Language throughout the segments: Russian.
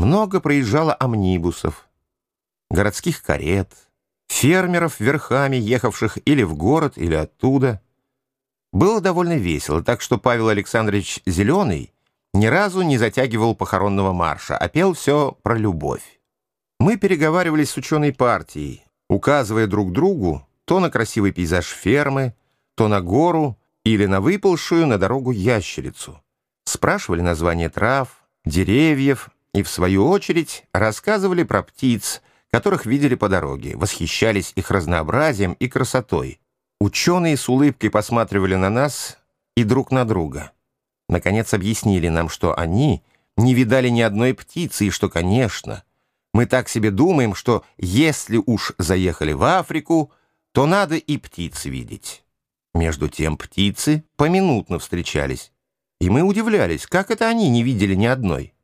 много проезжало амнибусов, городских карет, фермеров верхами, ехавших или в город, или оттуда. Было довольно весело, так что Павел Александрович Зеленый ни разу не затягивал похоронного марша, а пел все про любовь. Мы переговаривались с ученой партией, указывая друг другу то на красивый пейзаж фермы, то на гору или на выползшую на дорогу ящерицу. Спрашивали название трав, деревьев и, в свою очередь, рассказывали про птиц, которых видели по дороге, восхищались их разнообразием и красотой. Ученые с улыбкой посматривали на нас и друг на друга. Наконец объяснили нам, что они не видали ни одной птицы, и что, конечно, мы так себе думаем, что если уж заехали в Африку, то надо и птиц видеть. Между тем птицы поминутно встречались, и мы удивлялись, как это они не видели ни одной.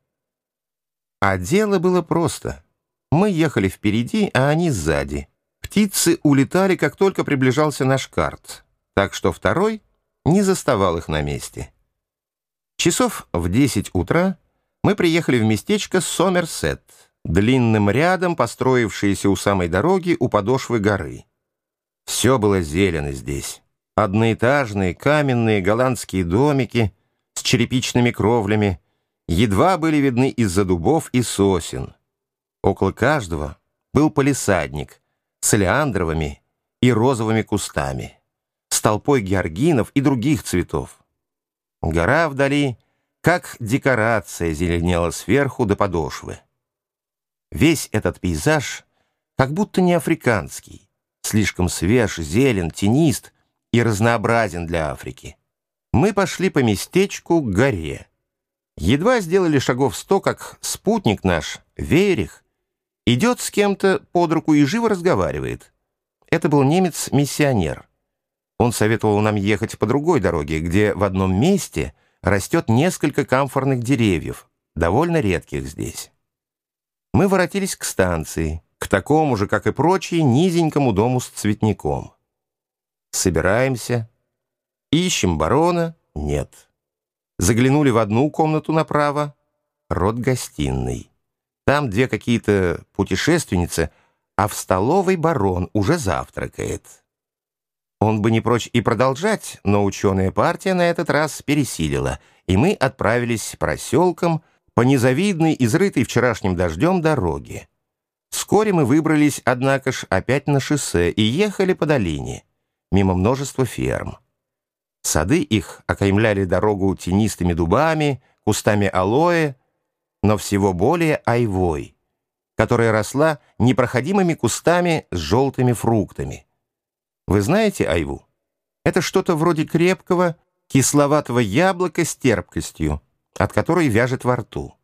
А дело было просто. Мы ехали впереди, а они сзади. Птицы улетали, как только приближался наш карт, так что второй не заставал их на месте. Часов в 10 утра мы приехали в местечко Сомерсет, длинным рядом построившееся у самой дороги у подошвы горы. Все было зелено здесь. Одноэтажные каменные голландские домики с черепичными кровлями едва были видны из-за дубов и сосен. Около каждого был полисадник с леандровыми и розовыми кустами, с толпой георгинов и других цветов. Гора вдали, как декорация, зеленела сверху до подошвы. Весь этот пейзаж как будто не африканский, слишком свеж, зелен, тенист и разнообразен для Африки. Мы пошли по местечку к горе. Едва сделали шагов сто, как спутник наш, Верих, идет с кем-то под руку и живо разговаривает. Это был немец-миссионер. Он советовал нам ехать по другой дороге, где в одном месте растет несколько камфорных деревьев, довольно редких здесь. Мы воротились к станции, к такому же, как и прочие, низенькому дому с цветником. Собираемся, ищем барона, нет. Заглянули в одну комнату направо, рот гостиной. Там две какие-то путешественницы, а в столовой барон уже завтракает. Он бы не прочь и продолжать, но ученая партия на этот раз пересилила, и мы отправились проселком по незавидной, изрытой вчерашним дождем дороге. Вскоре мы выбрались, однако ж, опять на шоссе и ехали по долине, мимо множества ферм. Сады их окаймляли дорогу тенистыми дубами, кустами алоэ, но всего более айвой, которая росла непроходимыми кустами с желтыми фруктами. Вы знаете айву? Это что-то вроде крепкого, кисловатого яблока с терпкостью, от которой вяжет во рту.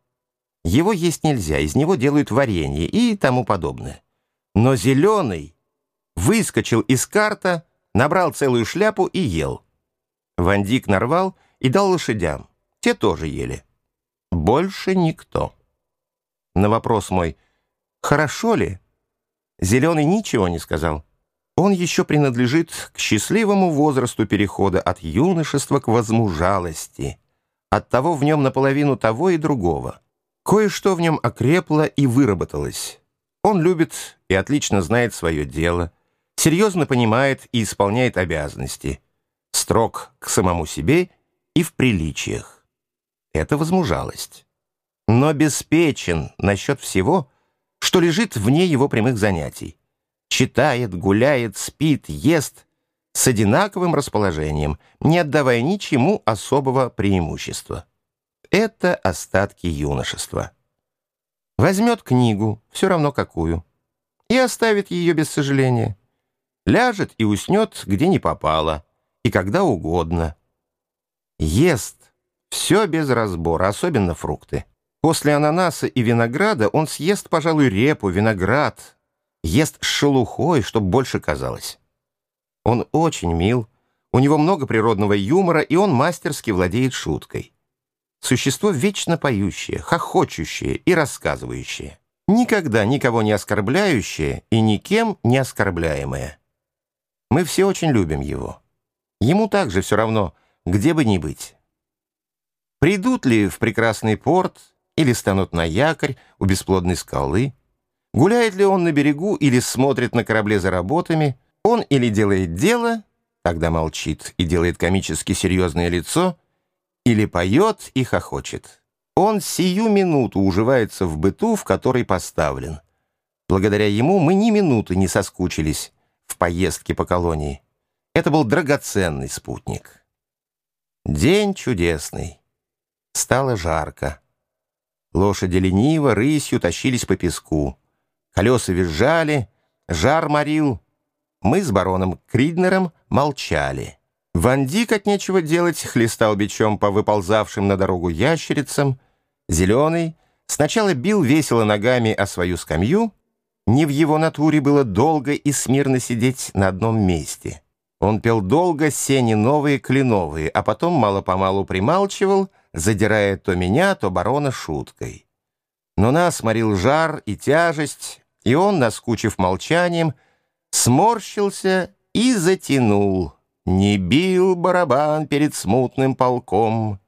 Его есть нельзя, из него делают варенье и тому подобное. Но зеленый выскочил из карта, набрал целую шляпу и ел. Вандик нарвал и дал лошадям. Те тоже ели. Больше никто. На вопрос мой «Хорошо ли?» Зеленый ничего не сказал. Он еще принадлежит к счастливому возрасту перехода от юношества к возмужалости. Оттого в нем наполовину того и другого. Кое-что в нем окрепло и выработалось. Он любит и отлично знает свое дело, серьезно понимает и исполняет обязанности, строг к самому себе и в приличиях. Это возмужалость. Но беспечен насчет всего, что лежит вне его прямых занятий читает, гуляет, спит, ест с одинаковым расположением, не отдавая ничему особого преимущества. Это остатки юношества. Возьмет книгу, все равно какую, и оставит ее без сожаления. Ляжет и уснет, где не попало, и когда угодно. Ест все без разбора, особенно фрукты. После ананаса и винограда он съест, пожалуй, репу, виноград, ест шелухой, чтобы больше казалось. Он очень мил, у него много природного юмора, и он мастерски владеет шуткой. Существо вечно поющее, хохочущее и рассказывающее. Никогда никого не оскорбляющее и никем не оскорбляемое. Мы все очень любим его. Ему также все равно, где бы ни быть. Придут ли в прекрасный порт или станут на якорь у бесплодной скалы. Гуляет ли он на берегу или смотрит на корабле за работами, он или делает дело, тогда молчит и делает комически серьезное лицо, или поет и хохочет. Он сию минуту уживается в быту, в который поставлен. Благодаря ему мы ни минуты не соскучились в поездке по колонии. Это был драгоценный спутник. День чудесный. Стало жарко. Лошади лениво рысью тащились по песку. Колеса визжали, жар морил. Мы с бароном Криднером молчали. Вандик от нечего делать хлестал бичом по выползавшим на дорогу ящерицам. Зеленый сначала бил весело ногами о свою скамью. Не в его натуре было долго и смирно сидеть на одном месте. Он пел долго сени новые кленовые, а потом мало-помалу прималчивал, задирая то меня, то барона шуткой. Но нас морил жар и тяжесть, и он, наскучив молчанием, сморщился и затянул. Не бил барабан перед смутным полком.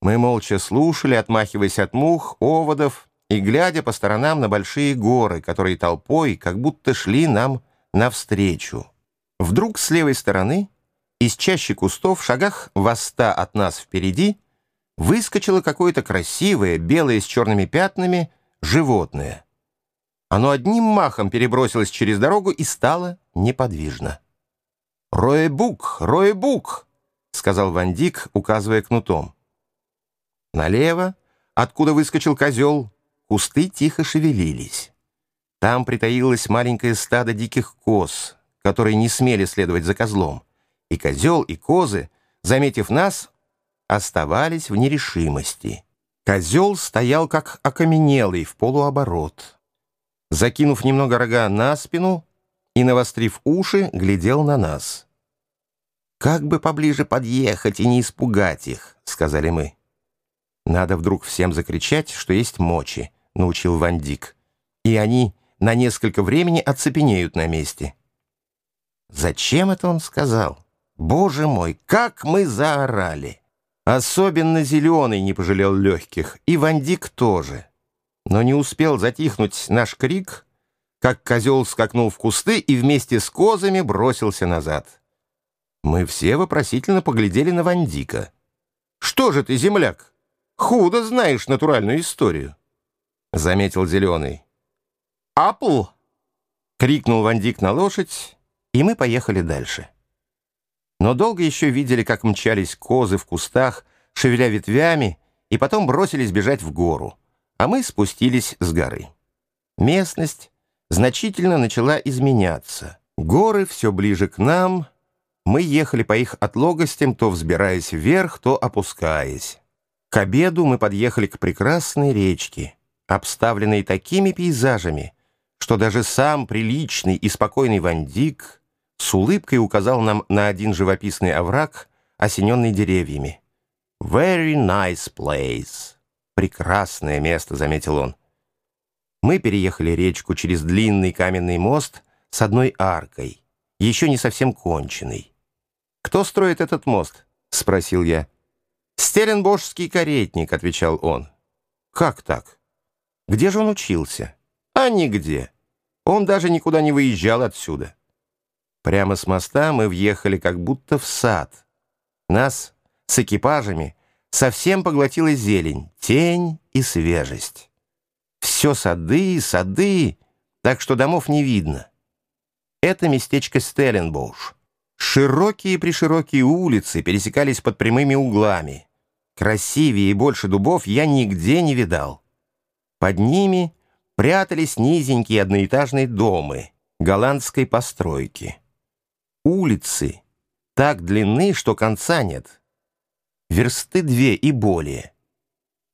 Мы молча слушали, отмахиваясь от мух, оводов и глядя по сторонам на большие горы, которые толпой как будто шли нам навстречу. Вдруг с левой стороны, из чащи кустов, в шагах во ста от нас впереди, выскочило какое-то красивое, белое с черными пятнами, животное. Оно одним махом перебросилось через дорогу и стало неподвижно. «Роебук! Роебук!» — сказал Вандик, указывая кнутом. Налево, откуда выскочил козел, кусты тихо шевелились. Там притаилось маленькое стадо диких коз, которые не смели следовать за козлом, и козел, и козы, заметив нас, оставались в нерешимости. Козел стоял как окаменелый в полуоборот. Закинув немного рога на спину и, навострив уши, глядел на нас. «Как бы поближе подъехать и не испугать их», — сказали мы. «Надо вдруг всем закричать, что есть мочи», — научил Вандик. «И они на несколько времени оцепенеют на месте». Зачем это он сказал? Боже мой, как мы заорали! Особенно Зеленый не пожалел легких, и Вандик тоже. Но не успел затихнуть наш крик, как козел скакнул в кусты и вместе с козами бросился назад. Мы все вопросительно поглядели на Вандика. «Что же ты, земляк, худо знаешь натуральную историю?» Заметил Зеленый. «Апл!» — крикнул Вандик на лошадь, и мы поехали дальше. Но долго еще видели, как мчались козы в кустах, шевеля ветвями, и потом бросились бежать в гору, а мы спустились с горы. Местность значительно начала изменяться. Горы все ближе к нам, мы ехали по их отлогостям, то взбираясь вверх, то опускаясь. К обеду мы подъехали к прекрасной речке, обставленной такими пейзажами, что даже сам приличный и спокойный Вандик с улыбкой указал нам на один живописный овраг, осененный деревьями. «Very nice place». «Прекрасное место», — заметил он. Мы переехали речку через длинный каменный мост с одной аркой, еще не совсем конченный. «Кто строит этот мост?» — спросил я. «Стеренбожский каретник», — отвечал он. «Как так? Где же он учился?» «А нигде. Он даже никуда не выезжал отсюда». Прямо с моста мы въехали как будто в сад. Нас с экипажами совсем поглотила зелень, тень и свежесть. Все сады, сады, так что домов не видно. Это местечко Стелленбоуш. Широкие-приширокие улицы пересекались под прямыми углами. Красивее и больше дубов я нигде не видал. Под ними прятались низенькие одноэтажные дома голландской постройки. Улицы так длинны, что конца нет. Версты две и более.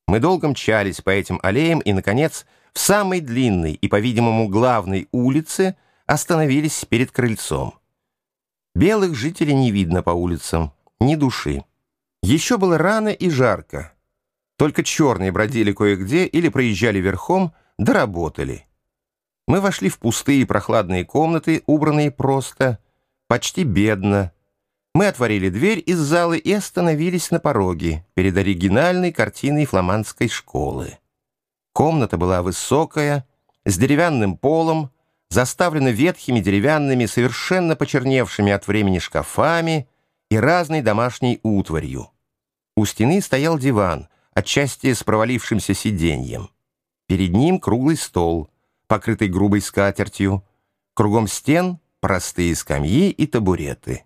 Мы долго мчались по этим аллеям и, наконец, в самой длинной и, по-видимому, главной улице остановились перед крыльцом. Белых жителей не видно по улицам, ни души. Еще было рано и жарко. Только черные бродили кое-где или проезжали верхом, да работали. Мы вошли в пустые прохладные комнаты, убранные просто, почти бедно. Мы отворили дверь из зала и остановились на пороге перед оригинальной картиной фламандской школы. Комната была высокая, с деревянным полом, заставлена ветхими деревянными, совершенно почерневшими от времени шкафами и разной домашней утварью. У стены стоял диван, отчасти с провалившимся сиденьем. Перед ним круглый стол, покрытый грубой скатертью. Кругом стен простые скамьи и табуреты.